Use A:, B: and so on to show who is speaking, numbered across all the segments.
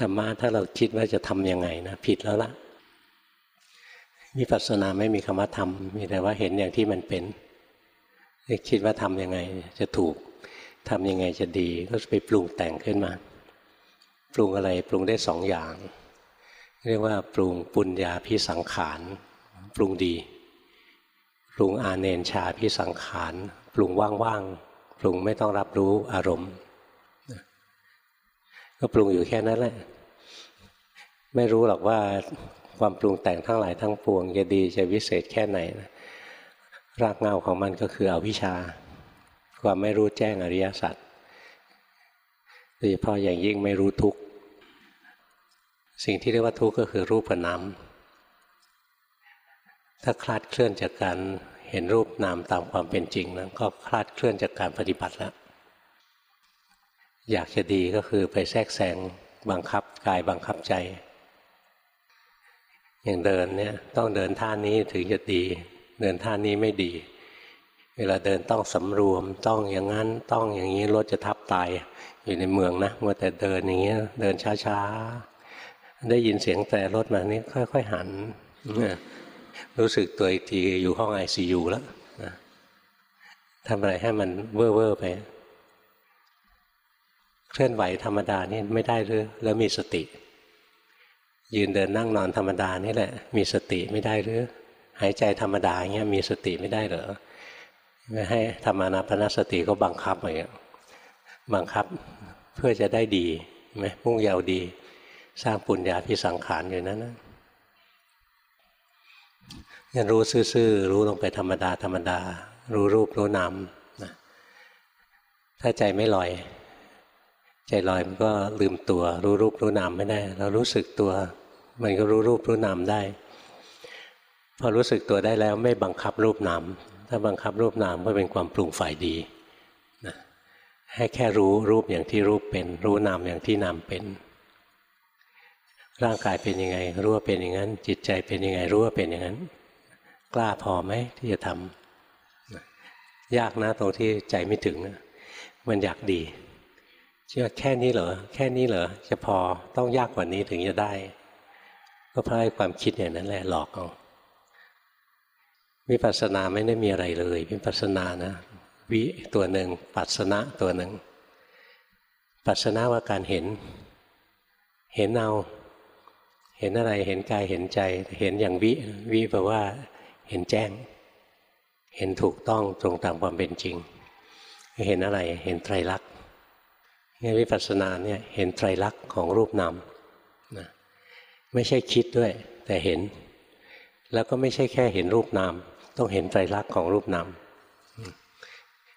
A: ธรรมะถ้าเราคิดว่าจะทำยังไงนะผิดแล้วละวิปัสสนาไม่มีคำว่าทำมีแต่ว่าเห็นอย่างที่มันเป็นคิดว่าทำยังไงจะถูกทำยังไงจะดีก็ไปปรุงแต่งขึ้นมา ปรุงอะไรปรุงได้สองอย่าง เรียกว่าปรุงปุญญาพิสังขารปรุงดี ปรุงอาเนนชาพิสังขารปรุงว่างๆปรุงไม่ต้องรับรู้อารมณ์ ก็ปรุงอยู่แค่นั้นแหละ ไม่รู้หรอกว่าความปรุงแต่งทั้งหลายทั้งปวง จะดีจะวิเศษแค่ไหนนะรากเงาของมันก็คืออวิชชา ความไม่รู้แจ้งอริยสัจโดยเฉพาะอย่างยิ่งไม่รู้ทุกข์สิ่งที่เรียกว่าทุกข์ก็คือรูปนามถ้าคลาดเคลื่อนจากการเห็นรูปนามตามความเป็นจริงนั้นก็คลาดเคลื่อนจากการปฏิบัติแล้ว อยากจะดีก็คือไปแทรกแซงบังคับกายบังคับใจ อย่างเดินเนี่ยต้องเดินท่านี้ถึงจะดี เดินท่านี้ไม่ดี เวลาเดินต้องสำรวมต้องอย่างนั้นต้องอย่างนี้รถจะทับตายอยู่ในเมืองนะมัวแต่เดินอย่างเงี้ยเดินช้าๆ ได้ยินเสียงแต่รถมานี่ค่อยๆหันรู้สึกตัวอีกทีอยู่ห้องไอซียูแล้วทำอะไรให้มันเว่อร์ไป เคลื่อนไหวธรรมดานี่ไม่ได้หรือแล้วมีสติ ยืนเดินนั่งนอนธรรมดานี่แหละ มีสติไม่ได้หรือหายใจธรรมดาเงี้ยมีสติไม่ได้เหรอไม่ให้ธรรมานาพนสติก็บังคับอะไรเงี้ยบังคับเพื่อจะได้ดีไหมมุ่งยาวดี สร้างปุญญาพิสังขารอยู่นั้นนะยันรู้ซื่อๆรู้ลงไปธรรมดาธรรมดา รู้รูปรู้นามนะถ้าใจไม่ลอย ใจลอยมันก็ลืมตัว รู้รูปรู้นามไม่ได้เรารู้สึกตัว มันก็รู้รูปรู้นามได้ พอรู้สึกตัวได้แล้วไม่บังคับรูปนามถ้าบังคับรูปนามก็เป็นความปรุงฝ่ายดีนะให้แค่รู้รูปอย่างที่รูปเป็น รู้นามอย่างที่นามเป็น ร่างกายเป็นยังไง รู้ว่าเป็นอย่างนั้น จิตใจเป็นยังไงรู้ว่าเป็นอย่างนั้น กล้าพอไหมที่จะทำยากนะตรงที่ใจไม่ถึง มันอยากดี เชื่อแค่นี้เหรอแค่นี้เหรอจะพอต้องยากกว่านี้ถึงจะได้ ก็เพราะความคิดอย่างนั้นแหละหลอกเอาวิปัสสนาไม่ได้มีอะไรเลยวิปัสสนานะวิตัวหนึ่งปัสสนะตัวหนึ่งปัสสนะว่าการเห็น เห็นเอาเห็นอะไรเห็นกายเห็นใจ เห็นอย่างวิวิแปลว่า เห็นแจ้ง เห็นถูกต้องตรงตามความเป็นจริง เห็นอะไรเห็นไตรลักษณ์ นี่วิปัสสนาเนี่ยเห็นไตรลักษณ์ของรูปนามนะไม่ใช่คิดด้วย แต่เห็น แล้วก็ไม่ใช่แค่เห็นรูปนาม ต้องเห็นไตรลักษณ์ของรูปนาม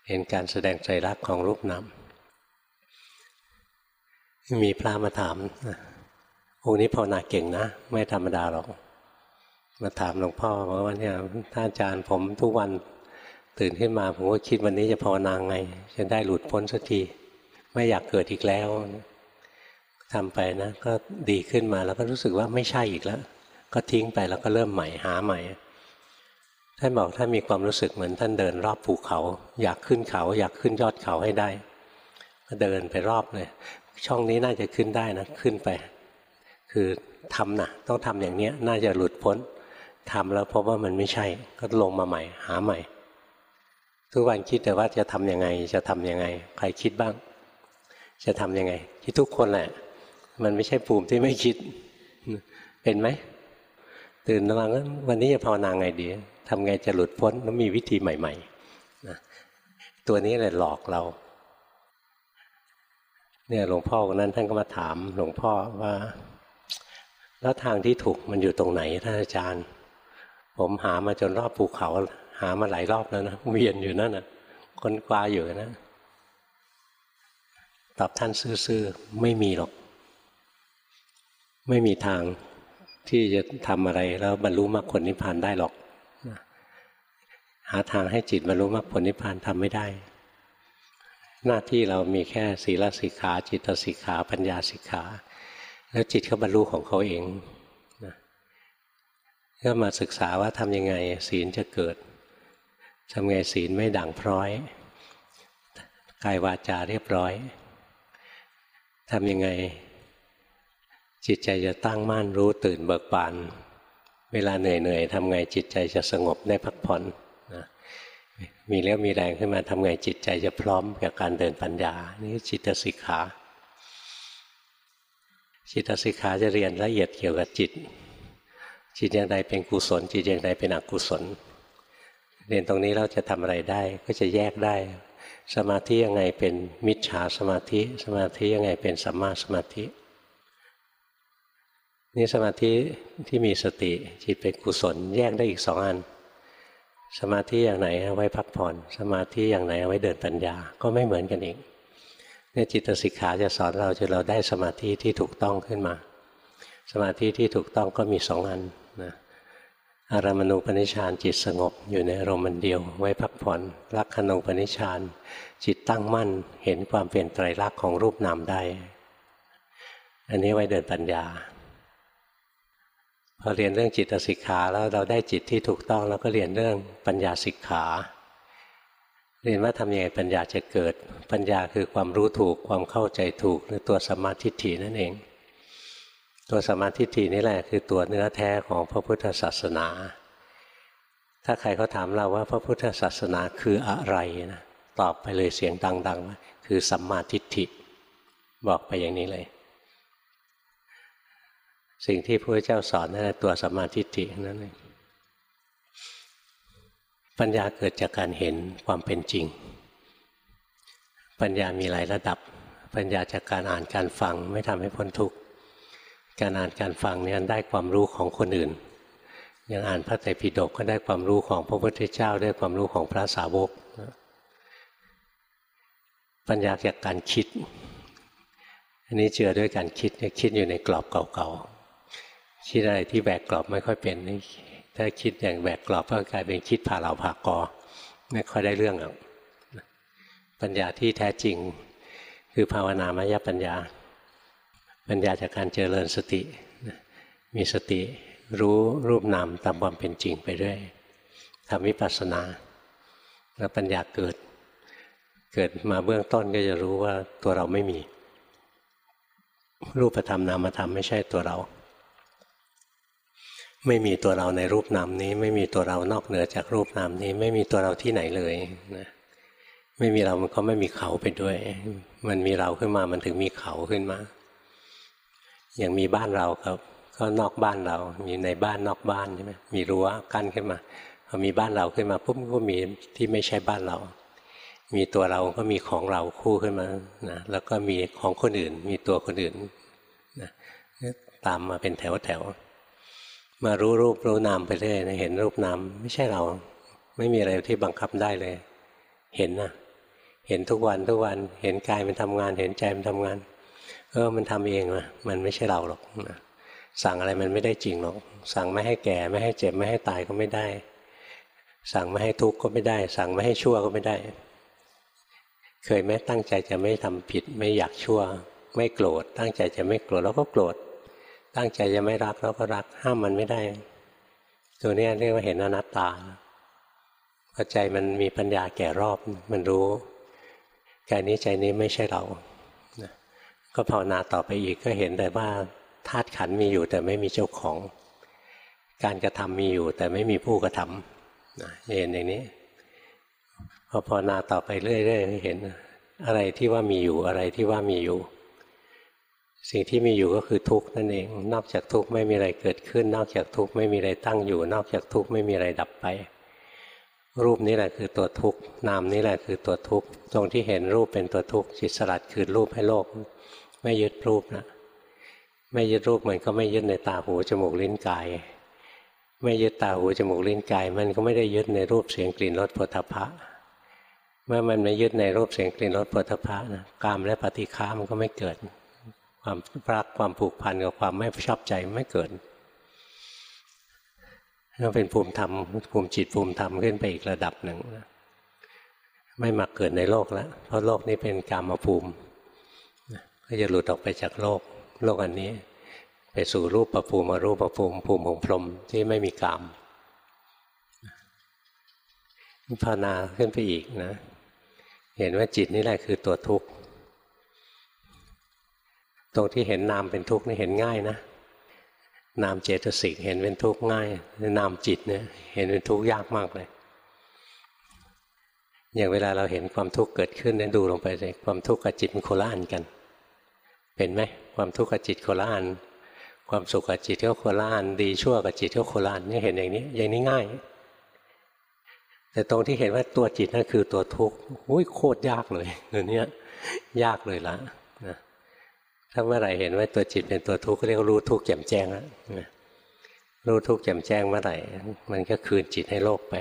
A: เห็นการแสดงไตรลักษณ์ของรูปนามมีพระมาถามองค์นี้ภาวนาเก่งนะ ไม่ธรรมดาหรอก มาถามหลวงพ่อว่าเนี่ยท่านอาจารย์ผมทุกวันตื่นขึ้นมา ผมก็คิดวันนี้จะภาวนาไง จะได้หลุดพ้นสักที ไม่อยากเกิดอีกแล้วทำไปนะ ก็ดีขึ้นมาแล้วก็รู้สึกว่าไม่ใช่อีกแล้ว ก็ทิ้งไปแล้วก็เริ่มใหม่หาใหม่ท่านบอกท่านมีความรู้สึกเหมือนท่านเดินรอบภูเขา อยากขึ้นเขา อยากขึ้นยอดเขาให้ได้ ก็เดินไปรอบเลยช่องนี้น่าจะขึ้นได้นะขึ้นไป คือทำนะต้องทำอย่างนี้น่าจะหลุดพ้นทำแล้วพบว่ามันไม่ใช่ ก็ลงมาใหม่ หาใหม่ ทุกวันคิดแต่ว่าจะทำยังไง จะทำยังไง ใครคิดบ้าง จะทำยังไง คิดทุกคนแหละ มันไม่ใช่ภูมิที่ไม่คิด เป็นไหม ตื่นมาวันนี้จะภาวนาไงดีทำไงจะหลุดพ้นแล้วมีวิธีใหม่ๆนะตัวนี้แหละหลอกเรา เนี่ยหลวงพ่อคนนั้นท่านก็มาถามหลวงพ่อว่า แล้วทางที่ถูกมันอยู่ตรงไหนท่านอาจารย์ ผมหามาจนรอบภูเขา หามาหลายรอบแล้วนะเวียนอยู่นั่นนะคนกวาอยู่นะ ตอบท่านซื่อๆไม่มีหรอก ไม่มีทางที่จะทำอะไรแล้วบรรลุมรรคผลนิพพานได้หรอกหาทางให้จิตบรรลุมรรคผลนิพพานทำไม่ได้ หน้าที่เรามีแค่ศีลสิกขา จิตสิกขา ปัญญาสิกขา แล้วจิตเขาบรรลุของเขาเองนะก็มาศึกษาว่าทำยังไงศีลจะเกิดทำไงศีลไม่ด่างพร้อยกายวาจาเรียบร้อย ทำยังไง จิตใจจะตั้งมั่นรู้ตื่นเบิกบาน เวลาเหนื่อยๆทำไงจิตใจจะสงบได้พักผ่อนนะมีเลี้ยวมีแรงขึ้นมาทำไงจิตใจจะพร้อมกับการเดินปัญญา นี่จิตสิกขา จิตสิกขาจะเรียนละเอียดเกี่ยวกับจิต จิตอย่างใดเป็นกุศล จิตอย่างใดเป็นอกุศล เรียนตรงนี้เราจะทำอะไรได้ก็จะแยกได้ สมาธิยังไงเป็นมิจฉาสมาธิ สมาธิยังไงเป็นสัมมาสมาธินี่สมาธิที่มีสติจิตเป็นกุศลแยกได้อีกสองอัน สมาธิอย่างไหนเอาไว้พักผ่อน สมาธิอย่างไหนเอาไว้เดินปัญญาก็ไม่เหมือนกันเองเนี่ยจิตสิกขาจะสอนเราจนเราได้สมาธิที่ถูกต้องขึ้นมา สมาธิที่ถูกต้องก็มีสองอันนะ อารามณูปนิชานจิตสงบอยู่ในอารมณ์เดียว ไว้พักผ่อนลักขณูปนิชานจิตตั้งมั่นเห็นความเปลี่ยนไตรลักษณ์ของรูปนามได้ อันนี้ไว้เดินปัญญาพอเรียนเรื่องจิตสิกขาแล้วเราได้จิตที่ถูกต้องแล้วก็เรียนเรื่องปัญญาสิกขา เรียนว่าทำยังไงปัญญาจะเกิด ปัญญาคือความรู้ถูกความเข้าใจถูกหรือตัวสมาธิฐินั่นเอง ตัวสมาธิฐินี่แหละคือตัวเนื้อแท้ของพระพุทธศาสนา ถ้าใครเขาถามเราว่าพระพุทธศาสนาคืออะไรนะตอบไปเลยเสียงดังๆว่าคือสัมมาทิฏฐิ บอกไปอย่างนี้เลย สิ่งที่พระเจ้าสอนนั่นตัวสัมมาทิฏฐินั่นเองปัญญาเกิดจากการเห็นความเป็นจริง ปัญญามีหลายระดับ ปัญญาจากการอ่านการฟังไม่ทำให้พ้นทุกข์ การอ่านการฟังเนี่ยได้ความรู้ของคนอื่น อย่างอ่านพระไตรปิฎกก็ได้ความรู้ของพระพุทธเจ้า ได้ความรู้ของพระสาวก ปัญญาจากการคิด อันนี้เจือด้วยการคิดคิดอยู่ในกรอบเก่าๆคิดอะไรที่แบกกรอบไม่ค่อยเป็นถ้าคิดอย่างแบกกรอบก็กลายเป็นคิดผ่าเหล่าผ่ากอ ไม่ค่อยได้เรื่องหรอกปัญญาที่แท้จริง คือภาวนามยปัญญา ปัญญาจากการเจริญสติ มีสติรู้รูปนามตามความเป็นจริงไปเรื่อยทำวิปัสสนาแล้วปัญญาเกิด เกิดมาเบื้องต้นก็จะรู้ว่าตัวเราไม่มี รูปธรรมนามธรรมไม่ใช่ตัวเรา ไม่มีตัวเราในรูปนามนี้ ไม่มีตัวเรานอกเหนือจากรูปนามนี้ ไม่มีตัวเราที่ไหนเลยนะไม่มีเรามันก็ไม่มีเขาไปด้วย มันมีเราขึ้นมามันถึงมีเขาขึ้นมา อย่างมีบ้านเราครับ ก็นอกบ้านเรา มีในบ้านนอกบ้านใช่ไหมมีรั้วกั้นขึ้นมาพอมีบ้านเราขึ้นมาปุ๊บก็มีที่ไม่ใช่บ้านเรา มีตัวเราก็มีของเราคู่ขึ้นมานะแล้วก็มีของคนอื่น มีตัวคนอื่นนะตามมาเป็นแถวแถวมารู้รูปรู้นามไปเรื่อยนะเห็นรูปนามไม่ใช่เรา ไม่มีอะไรที่บังคับได้เลย เห็นนะเห็นทุกวันทุกวัน เห็นกายมันทำงาน เห็นใจมันทำงาน เออมันทำเองนะมันไม่ใช่เราหรอกนะสั่งอะไรมันไม่ได้จริงหรอก สั่งไม่ให้แก่ไม่ให้เจ็บไม่ให้ตายก็ไม่ได้ สั่งไม่ให้ทุกข์ก็ไม่ได้ สั่งไม่ให้ชั่วก็ไม่ได้ เคยแม้ตั้งใจจะไม่ทำผิด ไม่อยากชั่ว ไม่โกรธ ตั้งใจจะไม่โกรธแล้วก็โกรธ ตั้งใจจะไม่รักเราก็รัก ห้ามมันไม่ได้ ตัวนี้เรียกว่าเห็นอนัตตาพอใจมันมีปัญญาแก่รอบมันรู้กายนี้ใจนี้ไม่ใช่เรา ก็ภาวนาต่อไปอีกก็เห็นแต่ว่าธาตุขันมีอยู่แต่ไม่มีเจ้าของ การกระทำมีอยู่แต่ไม่มีผู้กระทำเห็นอย่างนี้พอภาวนาต่อไปเรื่อยๆเห็นอะไรที่ว่ามีอยู่อะไรที่ว่ามีอยู่ สิ่งที่มีอยู่ก็คือทุกข์นั่นเอง นอกจากทุกข์ไม่มีอะไรเกิดขึ้น นอกจากทุกข์ไม่มีอะไรตั้งอยู่ นอกจากทุกข์ไม่มีอะไรดับไป รูปนี้แหละคือตัวทุกข์นามนี้แหละคือตัวทุกข์ตรงที่เห็นรูปเป็นตัวทุกข์จิตสลัดคืนรูปให้โลก ไม่ยึดรูปนะไม่ยึดรูปมันก็ไม่ยึดในตาหูจมูกลิ้นกาย ไม่ยึดตาหูจมูกลิ้นกาย มันก็ไม่ได้ยึดในรูปเสียงกลิ่นรสผลทพะ เมื่อมันไม่ยึดในรูปเสียงกลิ่นรสผลทพะนะกามและปฏิฆามันก็ไม่เกิด ความรักความผูกพันกับความไม่ชอบใจไม่เกิด ก็เป็นภูมิธรรมภูมิจิตภูมิธรรมขึ้นไปอีกระดับหนึ่งไม่มาเกิดในโลกแล้วเพราะโลกนี้เป็นกรรมภูมิก็จะหลุดออกไปจากโลก โลกอันนี้ ไปสู่รูปประภูมิรูปประภูมิภูมิของพรหมที่ไม่มีกรรมภาวนาขึ้นไปอีกนะ เห็นว่าจิตนี่แหละคือตัวทุกข์ตรงที่เห็นนามเป็นทุกข์นี่เห็นง่ายนะ นามเจตสิกเห็นเป็นทุกข์ง่าย นามจิตเนี่ยเห็นเป็นทุกข์ยากมากเลย อย่างเวลาเราเห็นความทุกข์เกิดขึ้นเนี่ยดูลงไปเลยความทุกข์กับจิตมันโคละอันกัน เป็นไหมความทุกข์กับจิตโคละอันความสุขกับจิตก็โคละอันดีชั่วกับจิตก็โคละอันนี่เห็นอย่างนี้ อย่างนี้ง่าย แต่ตรงที่เห็นว่าตัวจิตนั่นคือตัวทุกข์อุ้ยโคตรยากเลยเดี๋ยวนี้ยากเลยละนะ ถ้าเมื่อไหร่เห็นว่าตัวจิตเป็นตัวทุกข์เรียกรู้ทุกข์แจ่มแจ้งแล้วรู้ทุกข์แจ่มแจ้งเมื่อไหร่ มันก็คืนจิตให้โลกไป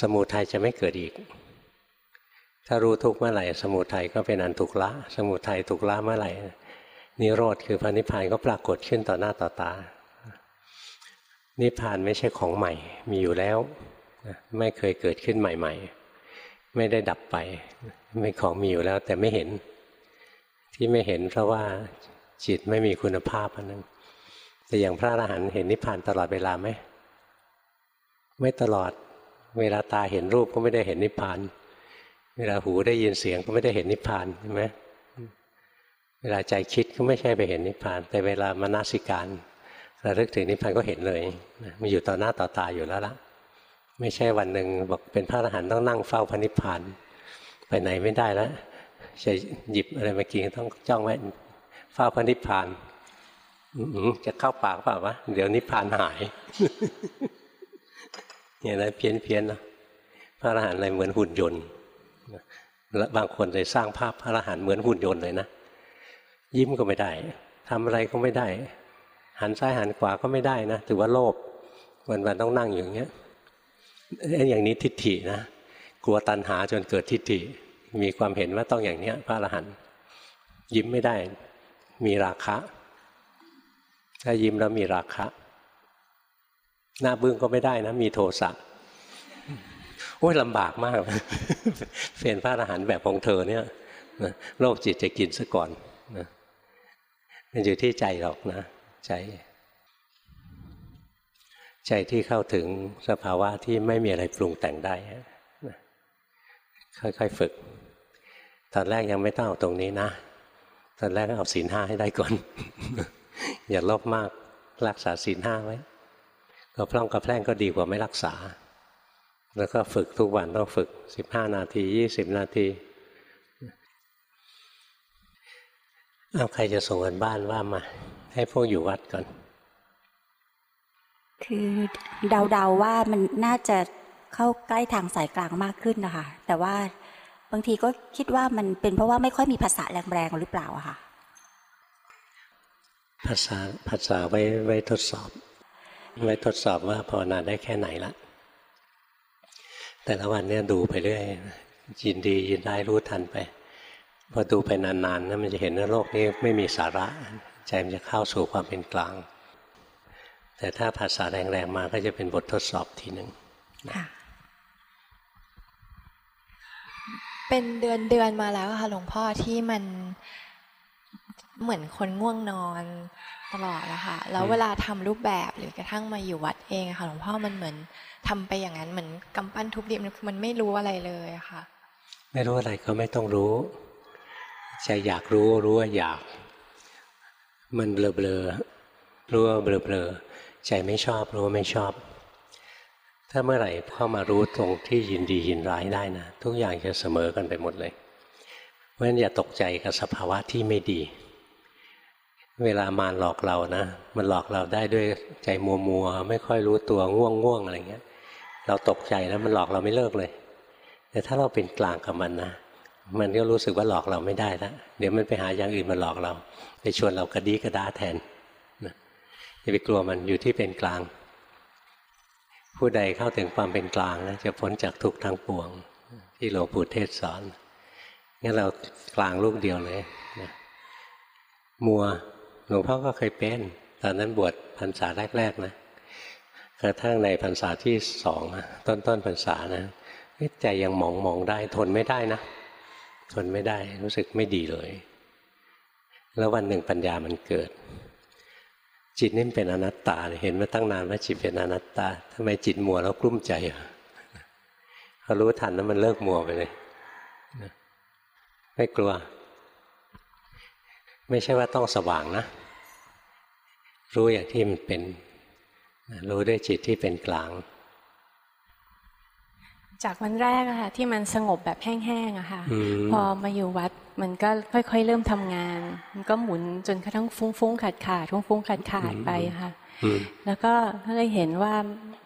A: สมุทัยจะไม่เกิดอีก ถ้ารู้ทุกข์เมื่อไหร่ สมุทัยก็เป็นอันถูกละ สมุทัยถูกละเมื่อไหร่ นิโรธคือพระนิพพานก็ปรากฏขึ้นต่อหน้าต่อตา นิพพานไม่ใช่ของใหม่ มีอยู่แล้ว ไม่เคยเกิดขึ้นใหม่ ๆ ไม่ได้ดับไป ไม่ของมีอยู่แล้วแต่ไม่เห็น ที่ไม่เห็นเพราะว่าจิตไม่มีคุณภาพอันนั้นแต่อย่างพระอรหันต์เห็นนิพพานตลอดเวลาไหมไม่ตลอดเวลาตาเห็นรูปก็ไม่ได้เห็นนิพพาน เวลาหูได้ยินเสียงก็ไม่ได้เห็นนิพพานใช่ไหมเวลาใจคิดก็ไม่ใช่ไปเห็นนิพพาน แต่เวลามนาสิการระลึกถึงนิพพานก็เห็นเลยมันอยู่ต่อหน้าต่อตาอยู่แล้วละไม่ใช่วันหนึ่งบอกเป็นพระอรหันต์ต้องนั่งเฝ้าพระนิพพาน ไปไหนไม่ได้แล้ว จะหยิบอะไรมากินต้องจ้องไว้เฝ้าพระนิพพานจะเข้าปากเปล่าวะเดี๋ยวนิพพานหายเนี่ยนะเพี้ยนเพี้ยนนะพระอรหันต์อะไรเหมือนหุ่นยนต์แล้วบางคนเลยสร้างภาพพระอรหันต์เหมือนหุ่นยนต์เลยนะยิ้มก็ไม่ได้ทำอะไรก็ไม่ได้ หันซ้ายหันขวาก็ไม่ได้นะถือว่าโลภวันวันต้องนั่งอย่างเงี้ยอย่างนี้ทิฏฐินะกลัวตัณหาจนเกิดทิฏฐิ มีความเห็นว่าต้องอย่างเนี้ย พระอรหันต์ยิ้มไม่ได้ มีราคะ ถ้ายิ้มแล้วมีราคะ หน้าบึ้งก็ไม่ได้นะ มีโทสะโอ้ยลำบากมากเป็นพระอรหันต์แบบของเธอเนี่ยโลกจิตจะกินซะก่อนนะมันอยู่ที่ใจหรอกนะ ใจ ใจที่เข้าถึงสภาวะที่ไม่มีอะไรปรุงแต่งได้ค่อยๆฝึก ตอนแรกยังไม่ต้องเอาตรงนี้นะตอนแรกเอาศีลห้าให้ได้ก่อน อย่าลบมากรักษาศีลห้าไว้ก็พร่องกระแพร่งก็ดีกว่าไม่รักษา แล้วก็ฝึกทุกวันต้องฝึกสิบห้านาทียี่สิบนาทีเอาใครจะส่งกันบ้านว่ามา ให้พวกอยู่วัดก่อน
B: คือเดาๆว่ามันน่าจะเข้าใกล้ทางสายกลางมากขึ้นนะคะแต่ว่า บางทีก็คิดว่ามันเป็นเพราะว่าไม่ค่อยมีภาษาแรงๆหรือเปล่าอะค่ะ
A: ภาษาภาษาไว้ไว้ทดสอบ ไว้ทดสอบว่าภาวนาได้แค่ไหนละแต่ละวันเนี่ยดูไปเรื่อยยินดียินได้รู้ทันไปพอดูไปนานๆนะมันจะเห็นว่าโลกนี้ไม่มีสาระใจมันจะเข้าสู่ความเป็นกลาง แต่ถ้าภาษาแรงๆมาก็จะเป็นบททดสอบทีหนึ่ง
B: ค่ะ
C: เป็นเดือนเดือนมาแล้วค่ะหลวงพ่อที่มันเหมือนคนง่วงนอนตลอดนะคะแล้วเวลาทำรูปแบบหรือกระทั่งมาอยู่วัดเองค่ะหลวงพ่อมันเหมือนทำไปอย่างนั้นเหมือนกำปั้นทุบดิบมันไม่รู้อะไรเลยค่ะ
A: ไม่รู้อะไรก็ไม่ต้องรู้ใจอยากรู้รู้ว่าอยาก มันเบลอเบลอรู้ว่าเบลอเบลอใจไม่ชอบรู้ว่าไม่ชอบ ถ้าเมื่อไหร่เข้ามารู้ตรงที่ยินดียินร้ายได้นะทุกอย่างจะเสมอกันไปหมดเลย เพราะฉะนั้นอย่าตกใจกับสภาวะที่ไม่ดี เวลามารหลอกเรานะ มันหลอกเราได้ด้วยใจมัวมัวไม่ค่อยรู้ตัวง่วงง่วงอะไรเงี้ย เราตกใจแล้วมันหลอกเราไม่เลิกเลย แต่ถ้าเราเป็นกลางกับมันนะมันก็รู้สึกว่าหลอกเราไม่ได้แล้วเดี๋ยวมันไปหาอย่างอื่นมาหลอกเรา ไปชวนเรากระดีกระดาแทนอย่าไปกลัวมันอยู่ที่เป็นกลาง ผู้ใดเข้าถึงความเป็นกลางนะจะพ้นจากทุกข์ทั้งปวง ที่หลวงปู่เทศสอนงั้นเรากลางลูกเดียวเลยนะมัวหลวงพ่อก็เคยเป็นตอนนั้นบวชพรรษาแรกๆนะกระทั่งในพรรษาที่สองต้นต้นพรรษานะใจยังมองมองได้ ทนไม่ได้นะ ทนไม่ได้รู้สึกไม่ดีเลย แล้ววันหนึ่งปัญญามันเกิด จิตนี่เป็นอนัตตา เห็นมาตั้งนานว่าจิตเป็นอนัตตาทำไมจิตมัวแล้วกลุ้มใจพอรู้ทันแล้วมันเลิกมัวไปเลยไม่กลัว ไม่ใช่ว่าต้องสว่างนะ รู้อย่างที่มันเป็น รู้ด้วยจิตที่เป็นกลาง
D: จากวันแรกอะค่ะที่มันสงบแบบแห้งๆอะค่ะ
A: อืม
D: พอมาอยู่วัดมันก็ค่อย ๆ เริ่มทำงาน มันก็หมุนจนกระทั่งฟุ้งๆขาดขาดๆฟุ้งๆขาดขาดๆไปอะค่ะ
A: อืม
D: แล้วก็ก็เลยเห็นว่า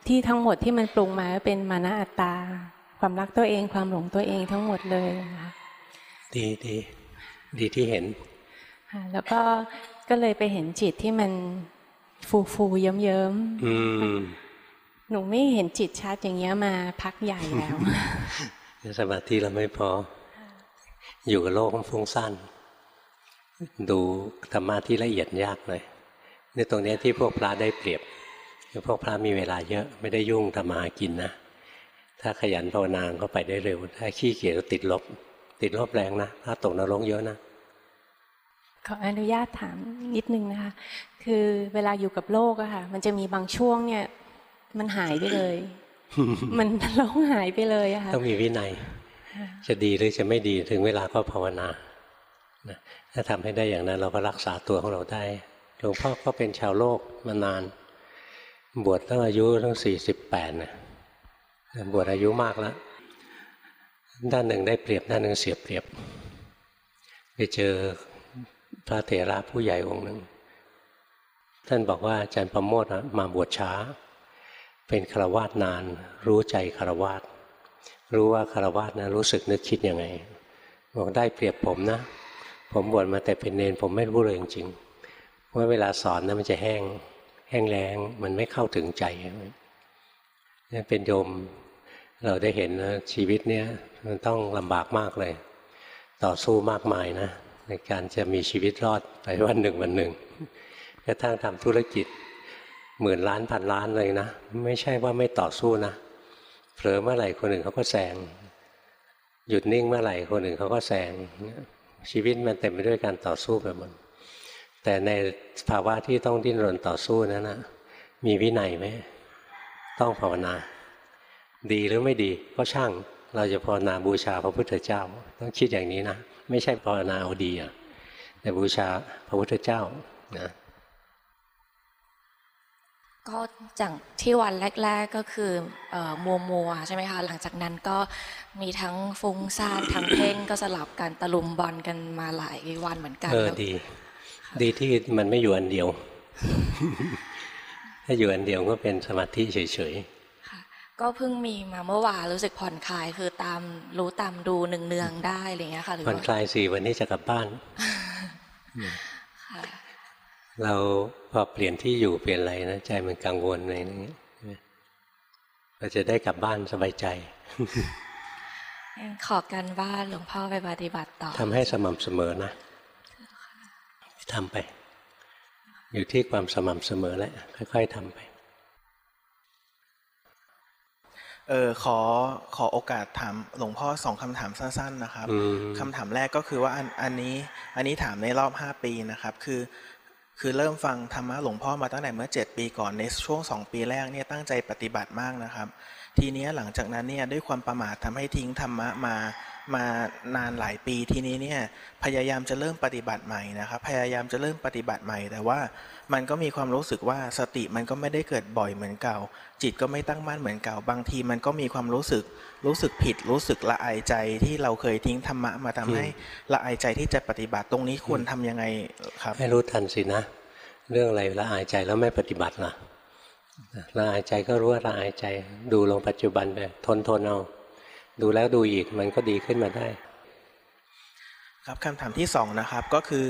D: ที่ทั้งหมดที่มันปรุงมาก็เป็นมานะอัตตา ความรักตัวเองความหลงตัวเองทั้งหมดเลยนะคะ
A: ดีดีดีที่เห็น
D: ค่ะแล้วก็ก็เลยไปเห็นจิตที่มันฟูฟูๆเยิ้มเยิ้มๆ
A: อืม
D: หนูไม่เห็นจิตชัดอย่างเงี้ยมาพักใหญ่แล้ว
A: สมาธิเราไม่พอ อยู่กับโลกมันฟุ้งซ่านดูธรรมะที่ละเอียดยากเลยในตรงเนี้ยที่พวกพระได้เปรียบคือพวกพระมีเวลาเยอะไม่ได้ยุ่งทำมาหากินนะ ถ้าขยันภาวนาก็ไปได้เร็ว ถ้าขี้เกียจก็ติดลบ ติดลบแรงนะถ้าตกนรกเยอะนะ
D: ขออนุญาตถามนิดนึงนะคะ คือเวลาอยู่กับโลกอะค่ะ มันจะมีบางช่วงเนี่ย มันหายไปเลย มันร้องหายไปเลยอะค่ะ
A: ต้องมีวินัย จะดีหรือจะไม่ดีถึงเวลาก็ภาวนานะถ้าทำให้ได้อย่างนั้น เราก็รักษาตัวของเราได้หลวงพ่อก็เป็นชาวโลกมานาน บวชตั้งอายุตั้งสี่สิบแปดนะบวชอายุมากแล้วด้านหนึ่งได้เปรียบด้านหนึ่งเสียเปรียบ ไปเจอพระเถระผู้ใหญ่องค์หนึ่งท่านบอกว่าอาจารย์ประโมทอะมาบวชช้า เป็นคารวาสนาน รู้ใจคารวาสรู้ว่าคารวะนะรู้สึกนึกคิดยังไงบอกได้เปรียบผมนะ ผมบวชมาแต่เป็นเนนผมไม่รู้เลยจริงๆว่าเวลาสอนนะมันจะแห้ง แห้งแรงมันไม่เข้าถึงใจนี่เป็นโยมเราได้เห็นนะชีวิตเนี้ยมันต้องลำบากมากเลย ต่อสู้มากมายนะในการจะมีชีวิตรอดไปวันหนึ่งวันหนึ่งกระทั่งทำธุรกิจ หมื่นล้านพันล้านเลยนะ ไม่ใช่ว่าไม่ต่อสู้นะเผลอเมื่อไหร่คนอื่นเขาก็แซงหยุดนิ่งเมื่อไหร่คนอื่นเขาก็แซงชีวิตมันเต็มไปด้วยการต่อสู้ไปหมดแต่ในภาวะที่ต้องดิ้นรนต่อสู้นั้นนะมีวินัยไหมต้องภาวนา ดีหรือไม่ดีก็ช่างเราจะภาวนาบูชาพระพุทธเจ้า ต้องคิดอย่างนี้นะ ไม่ใช่ภาวนาเอาดีอะแต่บูชาพระพุทธเจ้านะ
E: ก็จากที่วันแรก ๆก็คือเอ่อมัวมัวๆใช่ไหมคะหลังจากนั้นก็มีทั้งฟุ้งซ่านทั้งเพ่งก็สลับกันตะลุมบอลกันมาหลายวันเหมือนกัน
A: เออ
E: แล้ว
A: ดี ดีที่มันไม่อยู่อันเดียว ถ้าอยู่อันเดียวก็เป็นสมาธิเฉย
E: ค่ะก็เพิ่งมีมาเมื่อวานรู้สึกผ่อนคลายคือตามรู้ตามดูเนืองๆได้อะไรอย่างเงี้ยค่ะหรือ
A: ๆผ่อน
E: ว่า
A: คลายสิวันนี้จะกลับบ้าน
E: ค่ะ
A: เราพอเปลี่ยนที่อยู่เปลี่ยนอะไรนะใจมันกังวลอะไรอย่างเงี้ยเราจะได้กลับบ้านสบายใจ
E: งั้นขอกันบ้านหลวงพ่อไปปฏิบัติต่อ
A: ทำให้สม่ำเสมอนะทำไป อยู่ที่ความสม่ำเสมอแหละค่อย ๆทำไป
F: เออขอขอโอกาสถามหลวงพ่อสองคำถามสั้น ๆ นะครับ
A: อืม
F: คำถามแรกก็คือว่าอันอันนี้อันนี้ถามในรอบห้าปีนะครับ คือ คือเริ่มฟังธรรมะหลวงพ่อมาตั้งแต่เมื่อเจ็ดปีก่อนในช่วงสองปีแรกเนี่ยตั้งใจปฏิบัติมากนะครับ ทีนี้หลังจากนั้นเนี่ยด้วยความประมาททำให้ทิ้งธรรมะมา มานานหลายปีทีนี้เนี่ยพยายามจะเริ่มปฏิบัติใหม่นะครับพยายามจะเริ่มปฏิบัติใหม่ แต่ว่ามันก็มีความรู้สึกว่าสติมันก็ไม่ได้เกิดบ่อยเหมือนเก่า จิตก็ไม่ตั้งมั่นเหมือนเก่า บางทีมันก็มีความรู้สึกรู้สึกผิด รู้สึกละอายใจที่เราเคยทิ้งธรรมะมาทำให้ละอายใจที่จะปฏิบัติตรงนี้ควรทำยังไงครับ
A: ให้รู้ทันสินะ เรื่องอะไรละอายใจแล้วไม่ปฏิบัติล่ะละอายใจก็รู้ว่าละอายใจดูลงปัจจุบันไปทนทนเอา ดูแล้วดูอีกมันก็ดีขึ้นมาได้
F: ครับคำถามที่สองนะครับก็คือ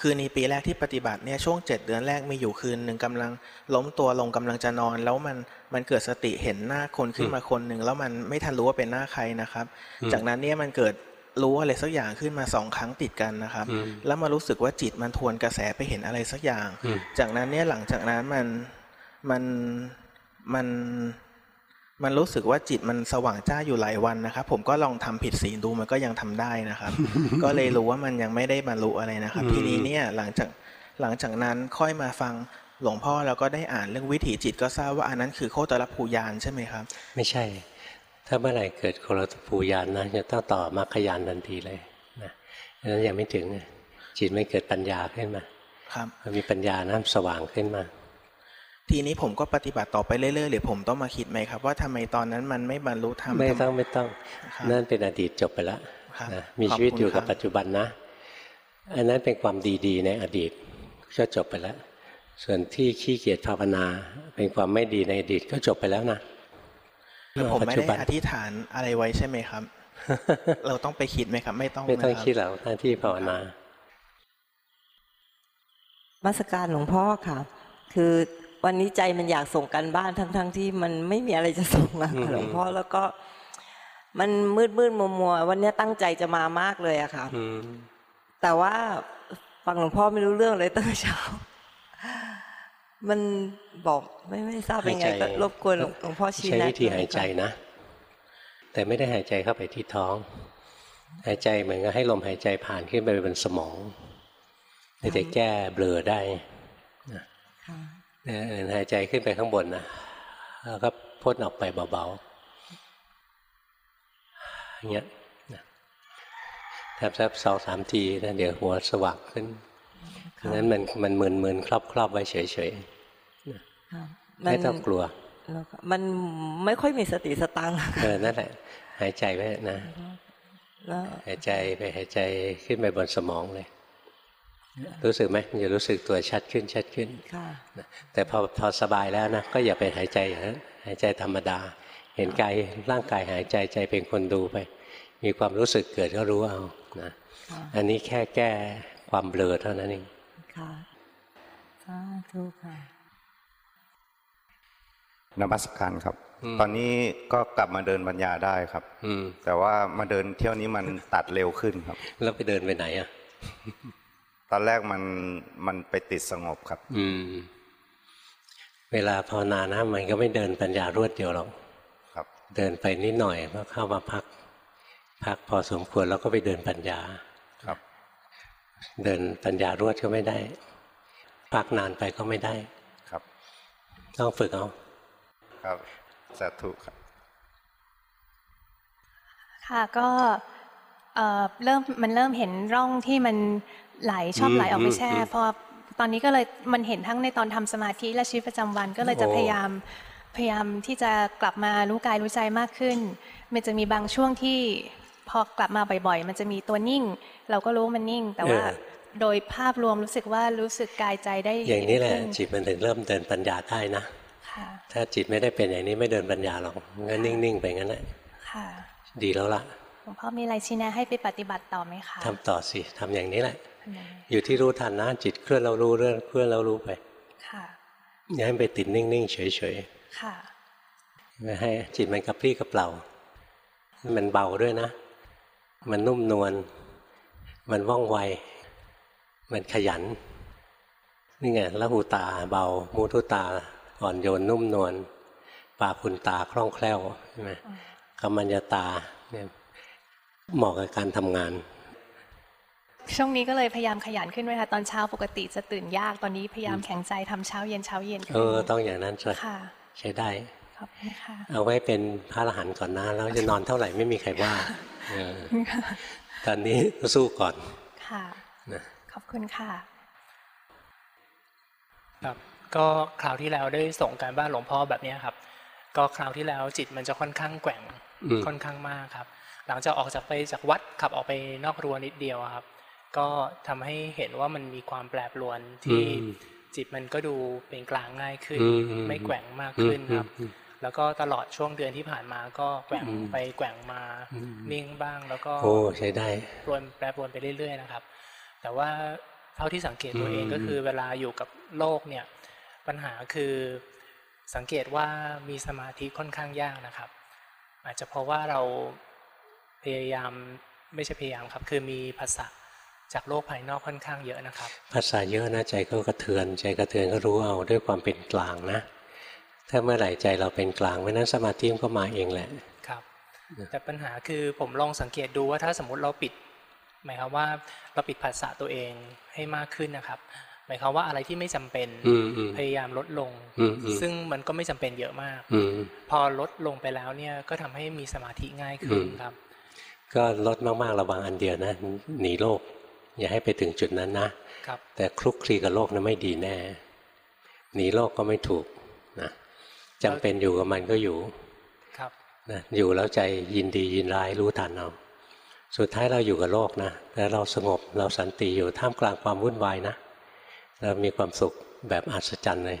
F: คือในปีแรกที่ปฏิบัติเนี่ยช่วงเจ็ดเดือนแรกมีอยู่คืนหนึ่งกำลังล้มตัวลงกำลังจะนอน แล้วมันมันเกิดสติเห็นหน้าคนขึ้นมาคนหนึ่งแล้วมันไม่ทันรู้ว่าเป็นหน้าใครนะครับ
A: อืม
F: จากนั้นเนี่ยมันเกิดรู้อะไรสักอย่างขึ้นมาสองครั้งติดกันนะครับ
A: อืม
F: แล้วมารู้สึกว่าจิตมันทวนกระแสไปเห็นอะไรสักอย่าง
A: อืม
F: จากนั้นเนี่ยหลังจากนั้นมันมันมัน มันรู้สึกว่าจิตมันสว่างจ้าอยู่หลายวันนะครับ ผมก็ลองทำผิดศีลดูมันก็ยังทำได้นะครับ ก็เลยรู้ว่ามันยังไม่ได้บรรลุอะไรนะครับ
A: อืม
F: ทีนี้เนี่ยหลังจากหลังจากนั้นค่อยมาฟังหลวงพ่อแล้วก็ได้อ่านเรื่องวิถีจิตก็ทราบว่าอันนั้นคือโคตรภูยานใช่ไหมครับ
A: ไม่ใช่ ถ้าเมื่อไหร่เกิดโคลตภูยานนะจะต้องต่อมรรคยานทันทีเลยนะดังนั้นยังไม่ถึงจิตจิตไม่เกิดปัญญาขึ้นมา
F: ครับ
A: พอมีปัญญานะสว่างขึ้นมา
F: ทีนี้ผมก็ปฏิบัติต่อไปเรื่อยๆหรือผมต้องมาคิดไหมครับ ว่าทำไมตอนนั้นมันไม่บรรลุธรรม
A: ไม่ต้อง
F: ทำ
A: ไม่ต้อง
F: ครับ
A: นั่นเป็นอดีตจบไปแล้ว
F: ครับ
A: นะมี
F: ขอบ
A: ชีวิต
F: คุณ
A: อยู่กับ
F: ครับ
A: ปัจจุบันนะ อันนั้นเป็นความดีๆ ในอดีตก็จบไปแล้ว ส่วนที่ขี้เกียจภาวนา เป็นความไม่ดีในอดีตก็จบไปแล้วนะ
F: แล้วผม
A: ปัจ
F: ไม่
A: จุ
F: ได้
A: บัน
F: อธิษฐานอะไรไว้ใช่ไหมครับ เราต้องไปคิดไหมครับ ไม่ต้อง
A: ไม่ต้อง
F: นะรับ
A: คิดแล้วหน้าที่ภาวนา
G: มาสการหลวงพ่อค่ะ คือ วันนี้ใจมันอยากส่งกันบ้านทั้งๆทที่มันไม่มีอะไรจะส่งอะ
A: อืม
G: ค่ะหลวงพ่อแล้วก็มันมืดมืดมัวมัวๆวันนี้ตั้งใจจะมามากเลยอะค่ะ
A: อืม
G: แต่ว่าฟังหลวงพ่อไม่รู้เรื่องเลยตั้งแต่เช้า มันบอกไม่ไม่ทราบเป็นไง
A: หายใจ
G: ก็รบกวนหลวงหลวงพ่อชี้
A: ใช้
G: แนะ
A: วิธี
G: ด้วย
A: หายใจ
G: ค่ะ
A: นะ แต่ไม่ได้หายใจเข้าไปที่ท้อง หายใจเหมือนกับให้ลมหายใจผ่านขึ้นไปบนสมองจะแก้เบลอได้
G: ค่ะ
A: เนี่ยหายใจขึ้นไปข้างบนนะแล้วก็พ่นออกไปเบาๆอย่างเงี้ยนะทำสักสองสามทีนะเดี๋ยวหัวสว่างขึ้นเพราะฉะนั้นมันมันมึนมึนๆครอบครอบๆไว้เฉย
G: ค่ะ
A: ๆไม่ต้องกลัว
G: แล้วก็มันไม่ค่อยมีสติสตังค์
A: เออนั่นแหละ หายใจไว้นะ
G: แล้ว
A: หายใจไปหายใจขึ้นไปบนสมองเลย รู้สึกไหมจะรู้สึกตัวชัดขึ้นชัดขึ้น
G: ค่ะ
A: นะแต่พอพอสบายแล้วนะก็อย่าไปหายใจอย่างนั้นหายใจธรรมดา เห็นกายร่างกายหายใจใจเป็นคนดูไป มีความรู้สึกเกิดก็รู้เอานะ
G: ค่ะ
A: อันนี้แค่แก้ความเบลอเท่านั้นเอง
G: ค่ะสาธุค่ะ
H: นมัสการครับ ตอนนี้ก็กลับมาเดินปัญญาได้ครับ
A: อืม
H: แต่ว่ามาเดินเที่ยวนี้มันตัดเร็วขึ้นครับ
A: แล้วไปเดินไปไหนอะ
H: ตอนแรกมันมันไปติดสงบครับ
A: อืม เวลาภาวนานะมันก็ไม่เดินปัญญารวดเดียวหรอก
H: ครับ
A: เดินไปนิดหน่อยก็เข้ามาพัก พักพอสมควรแล้วก็ไปเดินปัญญา
H: ครับ
A: เดินปัญญารวดก็ไม่ได้ พักนานไปก็ไม่ได้
H: ครับ
A: ต้องฝึกเอา
H: ครับสาธุครับ
I: ค่ะก็เอ่อเริ่มมันเริ่มเห็นร่องที่มัน ไหลชอบ
A: อืม
I: ไหลออกไปแช่
A: อืม
I: พอตอนนี้ก็เลยมันเห็นทั้งในตอนทำสมาธิและชีวิตประจำวันก็เลยจะ
A: โอ้
I: พยายามพยายามที่จะกลับมารู้กายรู้ใจมากขึ้น มันจะมีบางช่วงที่พอกลับมาบ่อยๆ มันจะมีตัวนิ่ง เราก็รู้ว่ามันนิ่ง แต่ว่าโดยภาพรวมรู้สึกว่ารู้สึกกายใจได้
A: อย่างนี้แหละ
I: ขึ้
A: จิตมันถึงเริ่มเดินปัญญาได้นะ
I: ค่ะ
A: ถ้าจิตไม่ได้เป็นอย่างนี้ไม่เดินปัญญาหรอกงั้นนิ่งๆไปงั้นแหละ
I: ค่ะ
A: ดีแล้วล่ะ
I: หลวงพ่อมีอะไรชี้แนะให้ไปปฏิบัติต่อไหมคะ
A: ทำต่อสิทำอย่างนี้แหละ
I: ทำยังไง
A: อยู่ที่รู้ทันนะจิตเคลื่อนเรารู้เรื่องเคลื่อนเรารู้ไป
I: ค่ะ
A: อย่าให้มันไปติดนิ่งๆเฉย
I: ค่ะ
A: ๆไม่ให้จิตมันกระปรี้กระเปร่า มันเบาด้วยนะ มันนุ่มนวลมันว่องไว มันขยันนี่ไงละหูตาเบามุทุตาอ่อนโยนนุ่มนวลปาคุณตาคล่องแคล่วใช่ไหมกำมัญญาตาเนี่ยเหมาะกับการทำงาน
I: ช่วงนี้ก็เลยพยายามขยันขึ้นด้วยค่ะตอนเช้าปกติจะตื่นยากตอนนี้พยายามแข็งใจทำเช้าเย็นเช้าเย็นขึ้น
A: เออต้องอย่างนั้นใช่
I: ค่ะ
A: ใช้ได้
I: ขอบคุณค่ะ
A: เอาไว้เป็นพระอรหันต์ก่อนนะแล้วจะนอนเท่าไหร่ไม่มีใครว่าเออตอนนี้สู้ก่อน
I: ค่ะ
A: นะ
I: ขอบคุณค่ะ
J: ครับ ก็คราวที่แล้วได้ส่งการบ้านหลวงพ่อแบบเนี้ยครับ ก็คราวที่แล้วจิตมันจะค่อนข้างแกว่ง
A: อืม
J: ค่อนข้างมากครับ หลังจากออกจากไปจากวัดขับออกไปนอกรั้วนิดเดียวอะครับ ก็ทำให้เห็นว่ามันมีความแปรปรวนที่จิตมันก็ดูเป็นกลางง่ายขึ้น
A: อืมอืม
J: ไม่แกว่งมาก
A: อืม
J: ขึ้นครับ
A: อืม
J: แล้วก็ตลอดช่วงเดือนที่ผ่านมาก็แกว่ง
A: อืม
J: ไปแกว่งมา
A: อืม
J: นิ่งบ้างแล้วก็
A: โอ้ใช้ได้
J: ปรวนแปรปรวนไปเรื่อยๆนะครับ แต่ว่าเท่าที่สังเกตตัวเอง
A: อืม
J: ก็คือเวลาอยู่กับโลกเนี่ยปัญหาคือสังเกตว่ามีสมาธิค่อนข้างยากนะครับ อาจจะเพราะว่าเราพยายามไม่ใช่พยายามครับ คือมีภาษา จากโลกภายนอกค่อนข้างเยอะนะครับ
A: ภาษาเยอะนะใจก็กระเทือน ใจกระเทือนก็รู้เอาด้วยความเป็นกลางนะ ถ้าเมื่อไหร่ใจเราเป็นกลางเพราะฉะนั้นสมาธิมันก็มาเองแหละ
J: ครับแต่ปัญหาคือผมลองสังเกตดูว่าถ้าสมมุติเราปิด หมายความว่าเราปิดภาษาตัวเองให้มากขึ้นนะครับ หมายความว่าอะไรที่ไม่จำเป็น
A: อืมอืม
J: พยายามลดลง
A: อืมอืม
J: ซึ่งมันก็ไม่จำเป็นเยอะมาก
A: อืม
J: พอลดลงไปแล้วเนี่ยก็ทำให้มีสมาธิง่ายขึ้น
A: อืม
J: ครับ
A: ก็ลดมากๆระวังอันเดียวนะหนีโลก อย่าให้ไปถึงจุดนั้นนะ
J: ครับ
A: แต่คลุกคลีกับโลกนั้นไม่ดีแน่หนีโลกก็ไม่ถูกนะจำเป็นอยู่กับมันก็อยู่
J: ครับ
A: นะอยู่แล้วใจยินดียินร้ายรู้ทันเอาสุดท้ายเราอยู่กับโลกนะแต่เราสงบเราสันติอยู่ท่ามกลางความวุ่นวายนะเรามีความสุขแบบอัศจรรย์เลย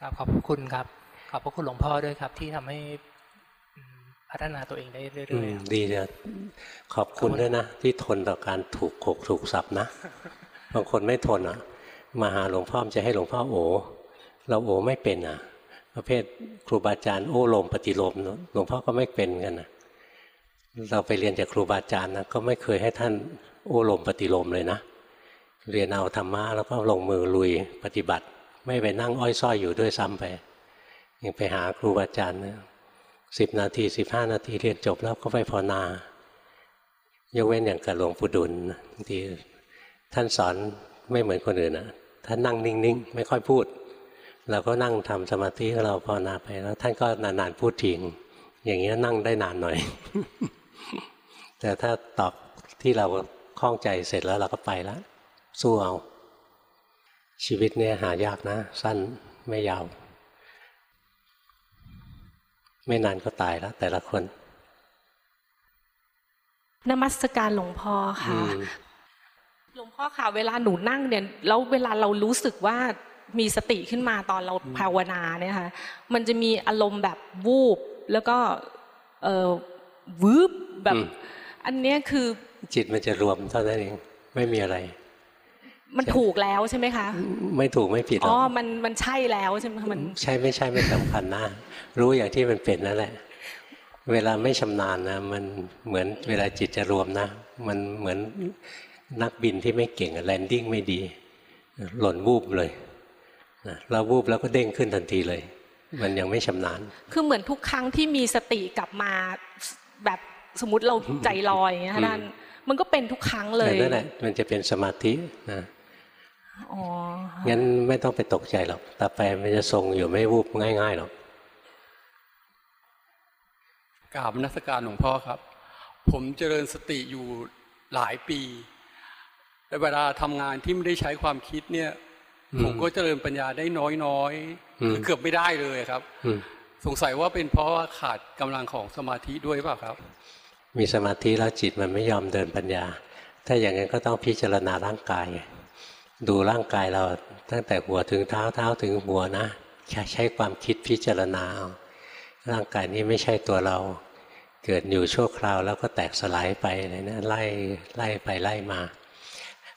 J: ครับขอบพระคุณครับ ขอบพระคุณหลวงพ่อด้วยครับ ที่ทำให้อืม พัฒนาตัวเองได้เรื่
A: อื
J: อย
A: มดีเลยขอบคุณด้วยนะ ที่ทนต่อการถูกโขกถูกสับนะ บางคนไม่ทนอะ มาหาหลวงพ่อจะให้หลวงพ่อโอเราโอไม่เป็นอะ ประเภทครูบาอาจารย์โอ้ลมปฏิโลมหลวงพ่อก็ไม่เป็นกันนะเราไปเรียนจากครูบาอาจารย์นะก็ไม่เคยให้ท่านโอ้ลมปฏิโลมเลยนะเรียนเอาธรรมะแล้วก็ลงมือลุยปฏิบัติ ไม่ไปนั่งอ้อยส้อยอยู่ด้วยซ้ำไปยังไปหาครูบาอาจารย์นะ สิบนาทีสิบห้านาทีเรียนจบแล้วก็ไปภาวนายกเว้นอย่างกับหลวงปู่ดุลบางทีท่านสอนไม่เหมือนคนอื่นนะท่านนั่งนิ่งๆ ไม่ค่อยพูด เราก็นั่งทำสมาธิของเราภาวนาไปแล้ว ท่านก็นานๆพูดทิ้งอย่างนี้ยนั่งได้นานหน่อย แต่ถ้าตอบที่เราคล่องใจเสร็จแล้วเราก็ไปแล้วสู้เอา ชีวิตเนี่ยหายากนะ สั้นไม่ยาว ไม่นานก็ตายแล้ว แต่ละคน
K: นมัสการหลวงพ่อ
A: อื
K: ค่ะ
A: ม
K: หลวงพ่อค่ะ เวลาหนูนั่งเนี่ยแล้วเวลาเรารู้สึกว่ามีสติขึ้นมาตอนเราภาวนาเนี่ยค่ะ มันจะมีอารมณ์แบบวูบ แล้วก็เออวืบแบบ
A: อืม
K: อันเนี้ยคือ
A: จิตมันจะรวมเท่านั้นเอง ไม่มีอะไร
K: มันถูกแล้วใช่ไหมคะ
A: ไม่ถูกไม่ผิดหร
K: อ๋
A: อ
K: อกมันมันใช่แล้วใช่ไหมคะมัน
A: ใช่ไม่ใช่ไม่สำคัญนะรู้อย่างที่มันเป็นนั่นแหละ เวลาไม่ชำนาญนะ มันเหมือนเวลาจิตจะรวมนะ มันเหมือนนักบินที่ไม่เก่งแลนดิ้งไม่ดี หล่นวูบเลยนะแล้ววูบแล้วก็เด้งขึ้นทันทีเลย มันยังไม่ชำนาญ
K: คือเหมือนทุกครั้งที่มีสติกลับมาแบบสมมติเราใจลอยอย่างเงี้ยค่ะท่านมันก็เป็นทุกครั้งเลย
A: นั่นแหละมันจะเป็นสมาธินะ
K: อ๋อ
A: งั้นไม่ต้องไปตกใจหรอก ต่อไปมันจะทรงอยู่ไม่วูบง่ายๆหรอก
L: กราบนมัสการหลวงพ่อครับ ผมเจริญสติอยู่หลายปีแต่เวลาทำงานที่ไม่ได้ใช้ความคิดเนี่ย
A: อืม
L: ผมก็เจริญปัญญาได้น้อย
A: อืม
L: ๆคือเกือบไม่ได้เลยครับ
A: อืม
L: สงสัยว่าเป็นเพราะว่าขาดกำลังของสมาธิด้วยเปล่าครับ
A: มีสมาธิแล้วจิตมันไม่ยอมเดินปัญญา ถ้าอย่างนั้นก็ต้องพิจารณาร่างกาย ดูร่างกายเราตั้งแต่หัวถึงเท้าเท้าถึงหัวนะใช้ใช้ความคิดพิจารณาเอาร่างกายนี้ไม่ใช่ตัวเรา เกิดอยู่ชั่วคราวแล้วก็แตกสลายไปอะไรนะไล่ไล่ไปไล่มา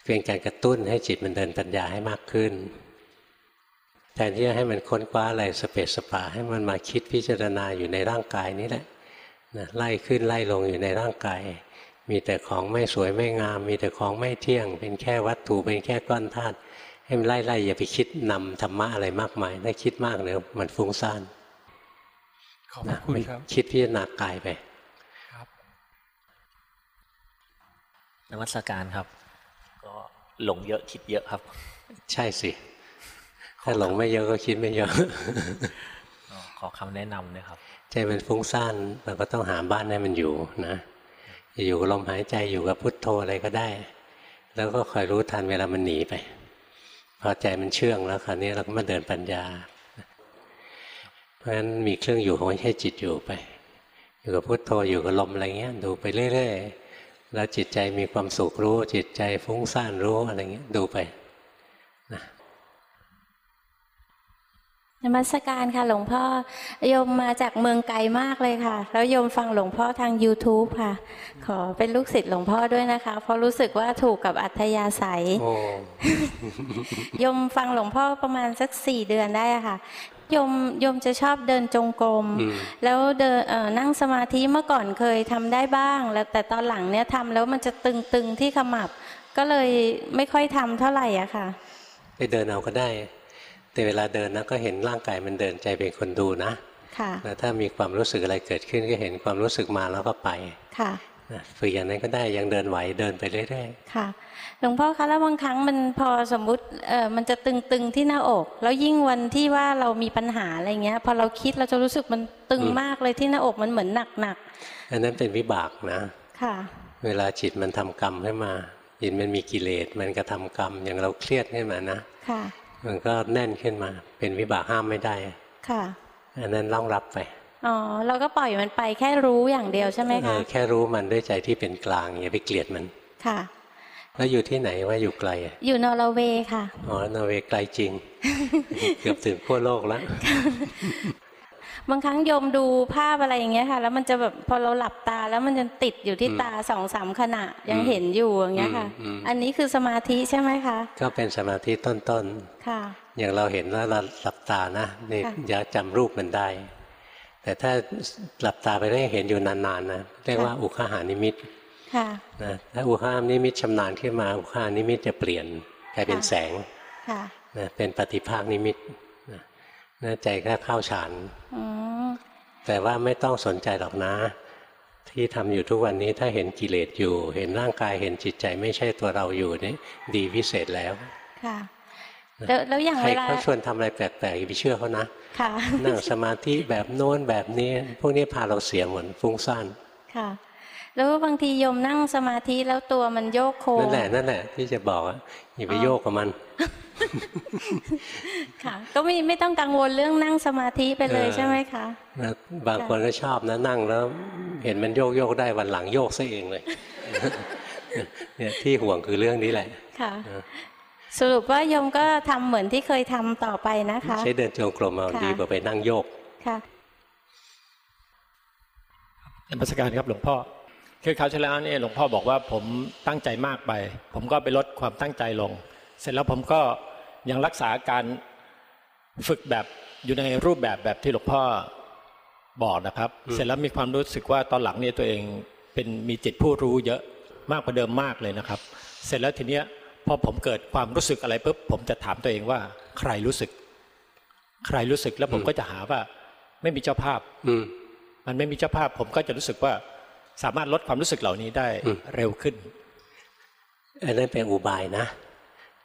A: เพียงการกระตุ้นให้จิตมันเดินปัญญาให้มากขึ้นแทนที่จะให้มันค้นคว้าอะไรสเปสสปา ให้มันมาคิดพิจารณาอยู่ในร่างกายนี้แหละนะไล่ขึ้นไล่ลงอยู่ในร่างกาย มีแต่ของไม่สวยไม่งาม มีแต่ของไม่เที่ยง เป็นแค่วัตถุเป็นแค่ก้อนธาตุให้มันไล่ไล่อย่าไปคิดนำธรรมะอะไรมากมายถ้าคิดมากเดี๋ยวมันฟุ้งซ่าน
L: ขอบพระคุณ
A: ไม่
L: ครับ
A: คิดพิจารณากายไป
M: นมัสการครับ ก็หลงเยอะคิดเยอะครับ
A: ใช่สิถ้าหลงไม่เยอะก็คิดไม่เยอะ
M: อ๋อขอคำแนะนำด้วยครับ
A: ใจมันฟุ้งซ่านเราก็ต้องหาบ้านให้มันอยู่นะ อยู่กับลมหายใจอยู่กับพุทโธอะไรก็ได้ แล้วก็คอยรู้ทันเวลามันหนีไป พอใจมันเชื่องแล้วคราวนี้เราก็มาเดินปัญญา เพราะฉะนั้นมีเครื่องอยู่ของให้จิตอยู่ไป อยู่กับพุทโธอยู่กับลมอะไรเงี้ยดูไปเรื่อยๆแล้วจิตใจมีความสุขรู้ จิตใจฟุ้งซ่านรู้อะไรเงี้ยดูไป
B: นมัสการค่ะ หลวงพ่อโยมมาจากเมืองไกลมากเลยค่ะ แล้วโยมฟังหลวงพ่อทาง YouTube ค่ะ ขอเป็นลูกศิษย์หลวงพ่อด้วยนะคะ เพราะรู้สึกว่าถูกกับอัธยาศัย
A: โอ้
B: โยมฟังหลวงพ่อประมาณสักสี่เดือนได้อะค่ะโยมโยมจะชอบเดินจงกรม
A: อืม
B: แล้วเดินเอ่อนั่งสมาธิเมื่อก่อนเคยทำได้บ้าง แล้วแต่ตอนหลังเนี่ยทำแล้วมันจะตึงๆที่ขมับ ก็เลยไม่ค่อยทำเท่าไหร่อะค่ะ
A: ไปเดินเอาก็ได้ แต่เวลาเดินนะก็เห็นร่างกายมันเดินใจเป็นคนดูนะ
B: ค่ะ
A: แล้วถ้ามีความรู้สึกอะไรเกิดขึ้นก็เห็นความรู้สึกมาแล้วก็ไป
B: ค่ะ
A: นะฝึกอย่างนั้นก็ได้ยังเดินไหวเดินไปเรื่อย
B: ค่ะหลวงพ่อคะแล้วบางครั้งมันพอสมมุติเออมันจะตึงๆที่หน้าอก แล้วยิ่งวันที่ว่าเรามีปัญหาอะไรเงี้ย พอเราคิดเราจะรู้สึกมันตึงมากเลยที่หน้าอกมันเหมือนหนัก
A: ๆอันนั้นเป็นวิบากนะ
B: ๆค่ะ
A: เวลาจิตมันทำกรรมขึ้นมาจิตมันมีกิเลสมันกระทำกรรมอย่างเราเครียดขึ้นมานะ
B: ค่ะ
A: มันก็แน่นขึ้นมา เป็นวิบากห้ามไม่ได้
B: ค่ะ
A: อันนั้นต้องรับไป
B: อ๋อ เราก็ปล่อยมันไปแค่รู้อย่างเดียวใช่ไหม
A: เอ
B: คะ
A: อแค่รู้มันด้วยใจที่เป็นกลางอย่าไปเกลียดมัน
B: ค่ะ
A: แล้วอยู่ที่ไหนว่าอยู่ไกลอะ
B: อยู่นอร์เวย์ค่ะ
A: อ๋อ นอร์เวย์ไกลจริง เกือบถึงขั้วโลกแล้ว
B: บางครั้งโยมดูภาพอะไรอย่างเงี้ยค่ะ แล้วมันจะแบบพอเราหลับตาแล้วมันจะติดอยู่ที่
A: อืม
B: ตาสองสามขณะยัง
A: อืม
B: เห็นอยู่อย่างเงี้ยค่ะ
A: อืมอืม
B: อันนี้คือสมาธิใช่ไหมคะ
A: ก็เป็นสมาธิต้น
B: ค่ะ
A: ๆอย่างเราเห็นแล้วเราหลับตานะนี่
B: ค่ะ
A: จะจำรูปมันได้ แต่ถ้าหลับตาไปแล้วยังเห็นอยู่นานๆนะเรียกว่าอุคหานิมิต
B: ค่ะ
A: นะถ้าอุคหานิมิตชำนาญขึ้นมาอุคหานิมิตจะเปลี่ยนกลายเป็น
B: ค่ะ
A: แสง
B: ค่ะ
A: นะเป็นปฏิภาคนิมิต นะนะใจก็เข้าฌาน
B: อืม
A: แต่ว่าไม่ต้องสนใจหรอกนะ ที่ทำอยู่ทุกวันนี้ถ้าเห็นกิเลสอยู่ เห็นร่างกายเห็นจิตใจไม่ใช่ตัวเราอยู่นี่ดีวิเศษแล้ว
B: ค่ะแล้วแล้วอย่าง
A: ใคร
B: เวลา
A: เขาชวนทำอะไรแปลกๆอย่าไปเชื่อเขานะ
B: ค่ะ
A: นั่งสมาธิแบบโน้นแบบนี้ พวกนี้พาเราเสียหมดฟุ้งซ่าน
B: ค่ะ แล้วบางทีโยมนั่งสมาธิแล้วตัวมันโยกโค้ง
A: นั่นแหละนั่นแหละที่จะบอกอะอย่าไปโยกกับมัน
B: ค่ะก็ไม่ไม่ต้องกังวลเรื่องนั่งสมาธิไปเลย
A: เออ
B: ใช่ไหมคะ
A: นะบางคนก็ชอบนะนั่งแล้ว เห็นมันโยกโยกได้วันหลังโยกซะเองเลยเนี่ยที่ห่วงคือเรื่องนี้แหละ
B: ค่ะสรุปว่าโยมก็ทำเหมือนที่เคยทำต่อไปนะคะ
A: ใช้เดินจงกรมเอา
B: ค่ะ
A: ดีกว่าไปนั่งโยก
B: ค่ะ
N: นมัสการครับหลวงพ่อ คือคราวที่แล้วเนี่ยหลวงพ่อบอกว่าผมตั้งใจมากไป ผมก็ไปลดความตั้งใจลง เสร็จแล้วผมก็ยังรักษาการฝึกแบบอยู่ในรูปแบบแบบที่หลวงพ่อบอกนะครับ เสร็จแล้วมีความรู้สึกว่าตอนหลังเนี่ยตัวเองเป็นมีจิตผู้รู้เยอะมากกว่าเดิมมากเลยนะครับ เสร็จแล้วทีเนี้ยพอผมเกิดความรู้สึกอะไรปุ๊บผมจะถามตัวเองว่า ใครรู้สึก ใครรู้สึกแล้วผมก็จะหาว่า ไม่มีเจ้าภาพ
A: อืม
N: มันไม่มีเจ้าภาพ ผมก็จะรู้สึกว่า สามารถลดความรู้สึกเหล่านี้ได้
A: อืม
N: เร็วขึ้น
A: อันนั้นเป็นอุบายนะ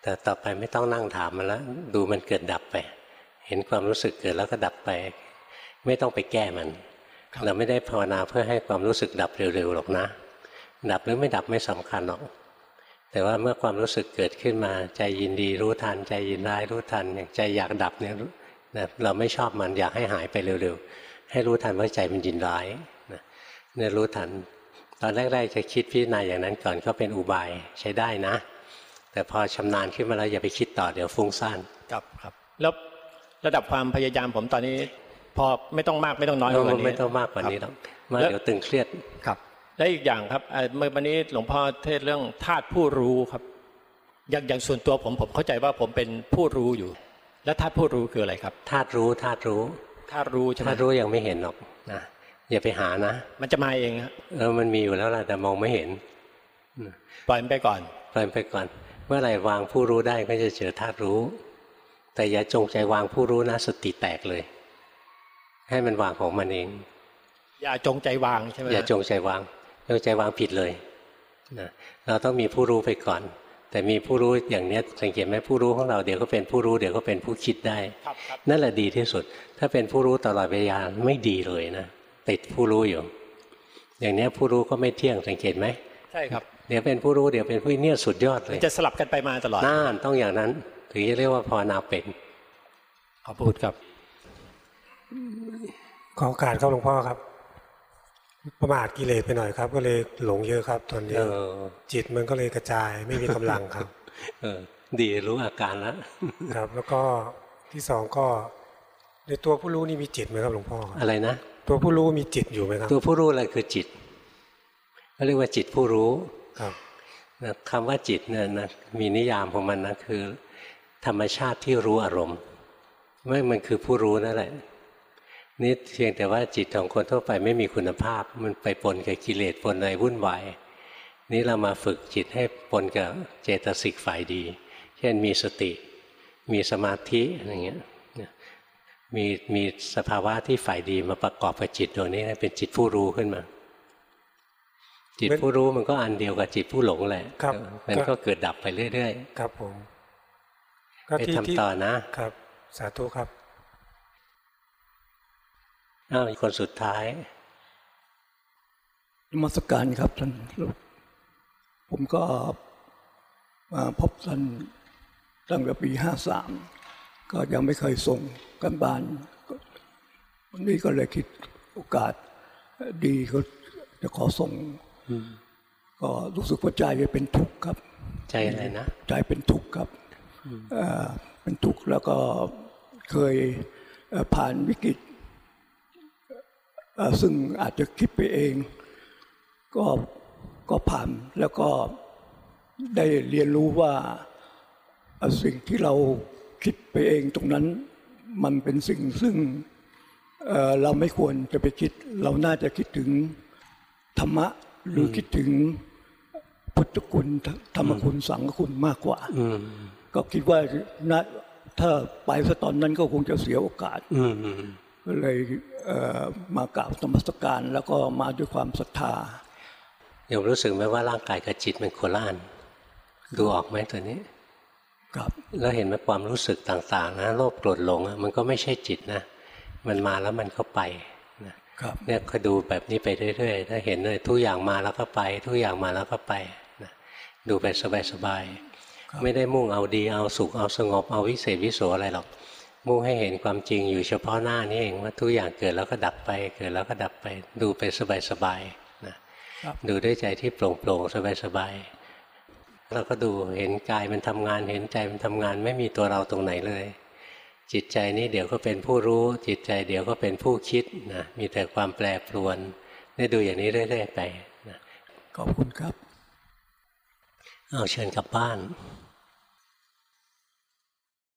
A: แต่ต่อไปไม่ต้องนั่งถามมันแล้วดูมันเกิดดับไป เห็นความรู้สึกเกิดแล้วก็ดับไป ไม่ต้องไปแก้มัน เราไม่ได้ภาวนาเพื่อให้ความรู้สึกดับเร็วๆหรอกนะ ดับหรือไม่ดับไม่สำคัญหรอกแต่ว่าเมื่อความรู้สึกเกิดขึ้นมาใจยินดีรู้ทัน ใจยินร้ายรู้ทันอย่างใจอยากดับเนี่ยรู้นะเราไม่ชอบมันอยากให้หายไปเร็วๆให้รู้ทันว่าใจมันยินร้ายนะ เนี่ยรู้ทัน ตอนแรกๆจะคิดพิจารณาอย่างนั้นก่อนก็เป็นอุบายใช้ได้นะ แต่พอชำนาญขึ้นมาแล้วอย่าไปคิดต่อเดี๋ยวฟุ้งซ่าน
N: ครับครับ แล้วระดับความพยายามผมตอนนี้ พอไม่ต้องมากไม่ต้องน้อย
A: เออ
N: กว่านี้
A: ไม่ต้องมากกว่านี้หรอกมาก
N: แล้ว
A: เดี๋ยวตึงเครียด
N: ครับและอีกอย่างครับเอ่อเมื่อวันนี้หลวงพ่อเทศน์เรื่องธาตุผู้รู้ครับ อย่างอย่างส่วนตัวผมผมเข้าใจว่าผมเป็นผู้รู้อยู่ และธาตุผู้รู้คืออะไรครับ
A: ธาตุรู้ธาตุรู้
N: ธาตุรู้ใช่ไหม
A: ธาตุรู้ยังไม่เห็นหรอกนะ อย่าไปหานะ
N: มันจะมาเองฮะ
A: เออมันมีอยู่แล้วล่ะแต่มองไม่เห็น
N: ปล่อยมันไปก่อน
A: ปล่อยไปก่อน เมื่อไหร่วางผู้รู้ได้ก็จะเจอธาตุรู้ แต่อย่าจงใจวางผู้รู้นะสติแตกเลย ให้มันวางของมันเอง
N: อย่าจงใจวางใช่ไหม
A: อย่าจงใจวางจงใจวางผิดเลยนะเราต้องมีผู้รู้ไปก่อน แต่มีผู้รู้อย่างเนี้ยสังเกตไหมผู้รู้ของเราเดี๋ยวก็เป็นผู้รู้เดี๋ยวก็เป็นผู้คิดได้
N: ครับครับ
A: นั่นแหละดีที่สุด ถ้าเป็นผู้รู้ตลอดเวลาไม่ดีเลยนะ ติดผู้รู้อยู่ อย่างเนี้ยผู้รู้ก็ไม่เที่ยงสังเกตไหม
N: ใช่ครับ
A: เดี๋ยวเป็นผู้รู้เดี๋ยวเป็นผู้เนี่ยสุดยอดเลย
N: จะสลับกันไปมาตลอด
A: น่านต้องอย่างนั้น ถึงจะเรียกว่าภาวนาเป็น
N: ขอบคุณครับ
O: ขอโอกาสครับหลวงพ่อครับ ประมาทกิเลสไปหน่อยครับ ก็เลยหลงเยอะครับตอนนี้
A: เออ
O: จิตมันก็เลยกระจายไม่มีกำลังครับ
A: เออ ดีรู้อาการแล้ว
O: ครับ แล้วก็ที่สองก็ในตัวผู้รู้นี่มีจิตไหมครับหลวงพ่อครับ
A: อะไรนะ
O: ตัวผู้รู้มีจิตอยู่ไหมครับ
A: ตัวผู้รู้อะไรคือจิตเขาเรียกว่าจิตผู้รู้
O: ครับ
A: นะคำว่าจิตเนี่ยนะมีนิยามของมันนะคือ ธรรมชาติที่รู้อารมณ์ไม่มันคือผู้รู้นั่นแหละนี่เพียงแต่ว่าจิตของคนทั่วไปไม่มีคุณภาพ มันไปปนกับกิเลสปนอะไรวุ่นวายนี่เรามาฝึกจิตให้ปนกับเจตสิกฝ่ายดี เช่นมีสติ มีสมาธิอย่างเงี้ย มีมีสภาวะที่ฝ่ายดีมาประกอบกับจิตดวงนี้เป็นจิตผู้รู้ขึ้นมา จิตผู้รู้มันก็อันเดียวกับจิตผู้หลงแหละ
O: ครับ
A: มันก็เกิดดับไปเรื่อย
O: ครับผม
A: ๆไปทำต่อนะ
O: ครับ สาธุครับ
A: อ้าวคนสุดท้าย
P: นมัสการครับท่านลูกผมก็มาพบท่านตั้งแต่ปีห้าสาม ก็ยังไม่เคยส่งกันบ้านก็วันนี้ก็เลยคิดโอกาสดีก็จะขอส่งก็รู้สึกว่าใจเป็นทุกข์ครับ
A: ใจอะไรนะ
P: ใจเป็นทุกข์ครับเอ่อเป็นทุกข์แล้วก็เคยเอ่อผ่านวิกฤตเอ่อซึ่งอาจจะคิดไปเอง ก็ก็ผ่านแล้วก็ได้เรียนรู้ว่าเอ่อสิ่งที่เรา คิดไปเองตรงนั้นมันเป็นสิ่งซึ่งเอ่อเราไม่ควรจะไปคิด เราน่าจะคิดถึงธรรมะหรือคิดถึงพุทธคุณธรรมคุณสังฆคุณมากกว่า
A: อืม
P: ก็คิดว่านะถ้าไปซะตอนนั้นก็คงจะเสียโอกาส
A: อืมอืม
P: ก็เลยเอ่อมากราบธรรมสการแล้วก็มาด้วยความศรัทธา
A: โยมรู้สึกไหมว่าร่างกายกับจิตมันโคนละอันดูออกไหมตัวนี้
P: ครับ
A: แล้วเห็นไหมความรู้สึกต่างๆ นะ โลภโกรธหลงอะมันก็ไม่ใช่จิตนะ มันมาแล้วมันก็ไปนะครับเนี่ยคอยดูแบบนี้ไปเรื่อยๆถ้าเห็นเลยทุกอย่างมาแล้วก็ไป ทุกอย่างมาแล้วก็ไปนะดูไปสบายๆไม่ได้มุ่งเอาดีเอาสุขเอาสงบเอาวิเศษวิโสอะไรหรอก มุ่งให้เห็นความจริงอยู่เฉพาะหน้านี่เองว่าทุกอย่างเกิดแล้วก็ดับไป เกิดแล้วก็ดับไป ดูไปสบายๆนะดูด้วยใจที่โปร่งโปร่งๆสบายๆ เราก็ดูเห็นกายมันทำงาน เห็นใจมันทำงาน ไม่มีตัวเราตรงไหนเลย จิตใจนี่เดี๋ยวก็เป็นผู้รู้ จิตใจเดี๋ยวก็เป็นผู้คิดนะมีแต่ความแปรปรวนได้ดูอย่างนี้เรื่อยๆไปนะ
P: ขอบคุณครับ
A: เอาเชิญกลับบ้าน